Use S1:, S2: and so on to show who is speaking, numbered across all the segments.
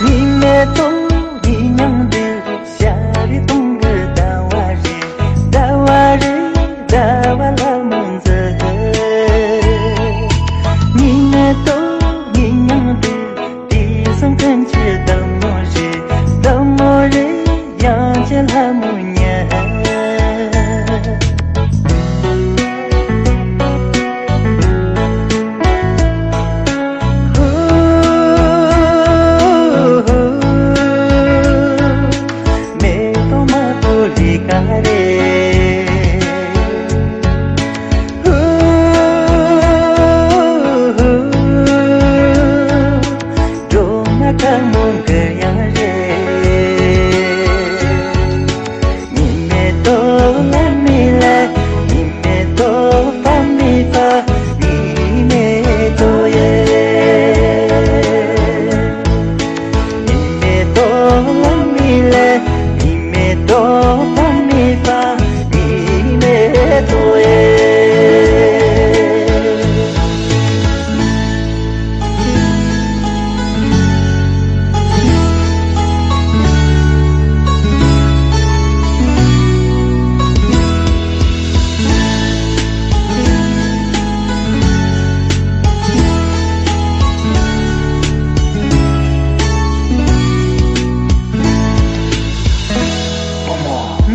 S1: सीने तुम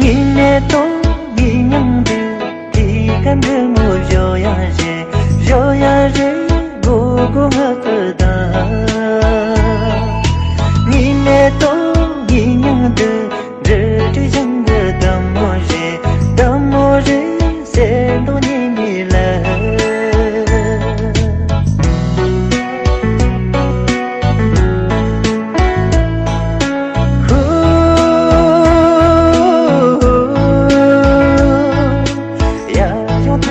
S1: ཡིན་ཏོ།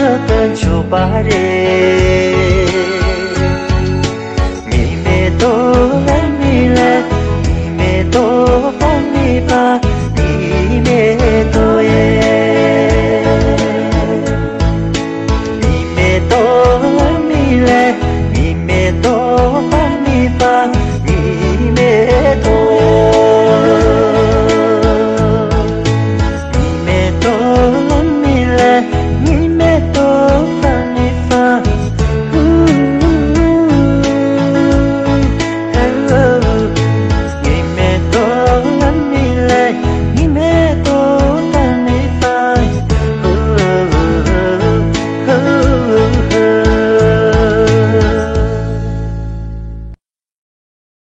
S1: 어떤 좁아래